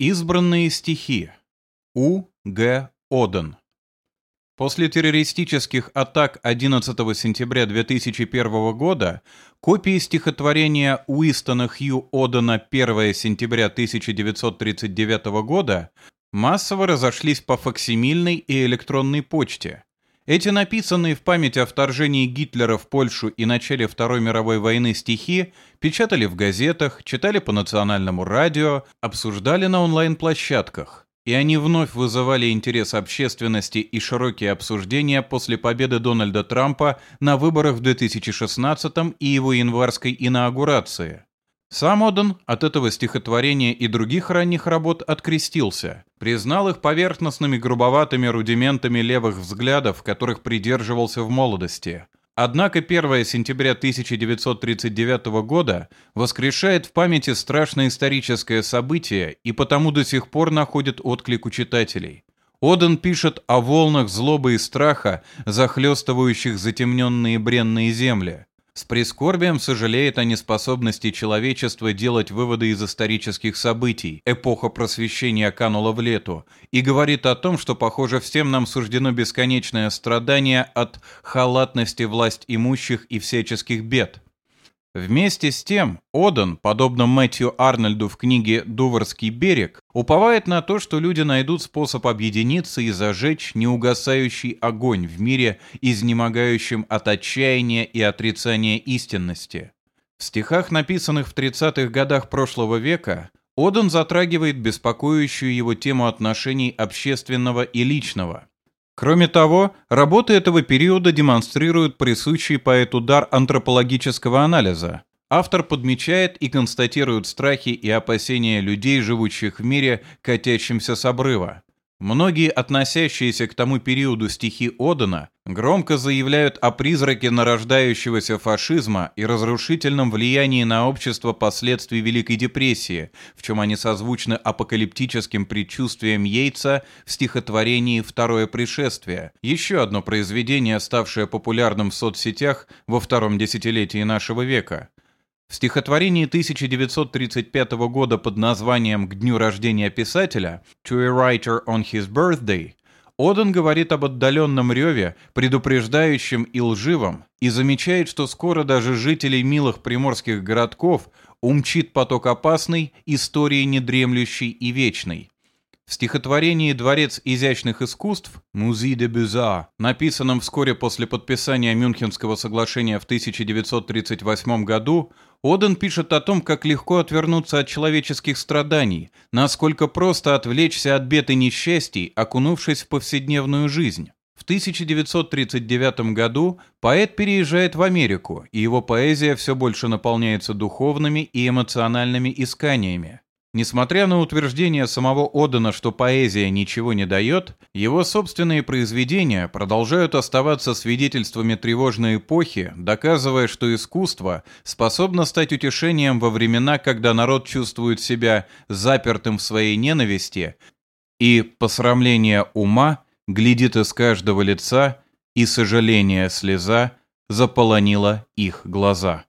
Избранные стихи. У. Г. Оден. После террористических атак 11 сентября 2001 года копии стихотворения Уистона Хью Одена 1 сентября 1939 года массово разошлись по факсимильной и электронной почте. Эти написанные в память о вторжении Гитлера в Польшу и начале Второй мировой войны стихи печатали в газетах, читали по национальному радио, обсуждали на онлайн-площадках. И они вновь вызывали интерес общественности и широкие обсуждения после победы Дональда Трампа на выборах в 2016 и его январской инаугурации. Сам Оден от этого стихотворения и других ранних работ открестился, признал их поверхностными грубоватыми рудиментами левых взглядов, которых придерживался в молодости. Однако 1 сентября 1939 года воскрешает в памяти страшное историческое событие и потому до сих пор находит отклик у читателей. Оден пишет о волнах злобы и страха, захлестывающих затемненные бренные земли – с прискорбием сожалеет о неспособности человечества делать выводы из исторических событий. Эпоха просвещения канула в лету. И говорит о том, что, похоже, всем нам суждено бесконечное страдание от халатности власть имущих и всяческих бед. Вместе с тем, Оден, подобно Мэтью Арнольду в книге «Дуварский берег», уповает на то, что люди найдут способ объединиться и зажечь неугасающий огонь в мире, изнемогающем от отчаяния и отрицания истинности. В стихах, написанных в 30-х годах прошлого века, Оден затрагивает беспокоящую его тему отношений общественного и личного – Кроме того, работы этого периода демонстрируют присущий поэту дар антропологического анализа. Автор подмечает и констатирует страхи и опасения людей, живущих в мире, катящимся с обрыва. Многие, относящиеся к тому периоду стихи Одена, громко заявляют о призраке нарождающегося фашизма и разрушительном влиянии на общество последствий Великой депрессии, в чем они созвучны апокалиптическим предчувствием Йейтса в стихотворении «Второе пришествие», еще одно произведение, ставшее популярным в соцсетях во втором десятилетии нашего века. В стихотворении 1935 года под названием «К дню рождения писателя» «To a writer on his birthday» Оден говорит об отдаленном реве, предупреждающем и лживом, и замечает, что скоро даже жителей милых приморских городков умчит поток опасный, истории недремлющей и вечной. В стихотворении «Дворец изящных искусств» «Музей де Бюза», написанном вскоре после подписания Мюнхенского соглашения в 1938 году, Оден пишет о том, как легко отвернуться от человеческих страданий, насколько просто отвлечься от бед и несчастий, окунувшись в повседневную жизнь. В 1939 году поэт переезжает в Америку, и его поэзия все больше наполняется духовными и эмоциональными исканиями. Несмотря на утверждение самого Одена, что поэзия ничего не дает, его собственные произведения продолжают оставаться свидетельствами тревожной эпохи, доказывая, что искусство способно стать утешением во времена, когда народ чувствует себя запертым в своей ненависти, и посрамление ума глядит из каждого лица, и сожаление слеза заполонила их глаза.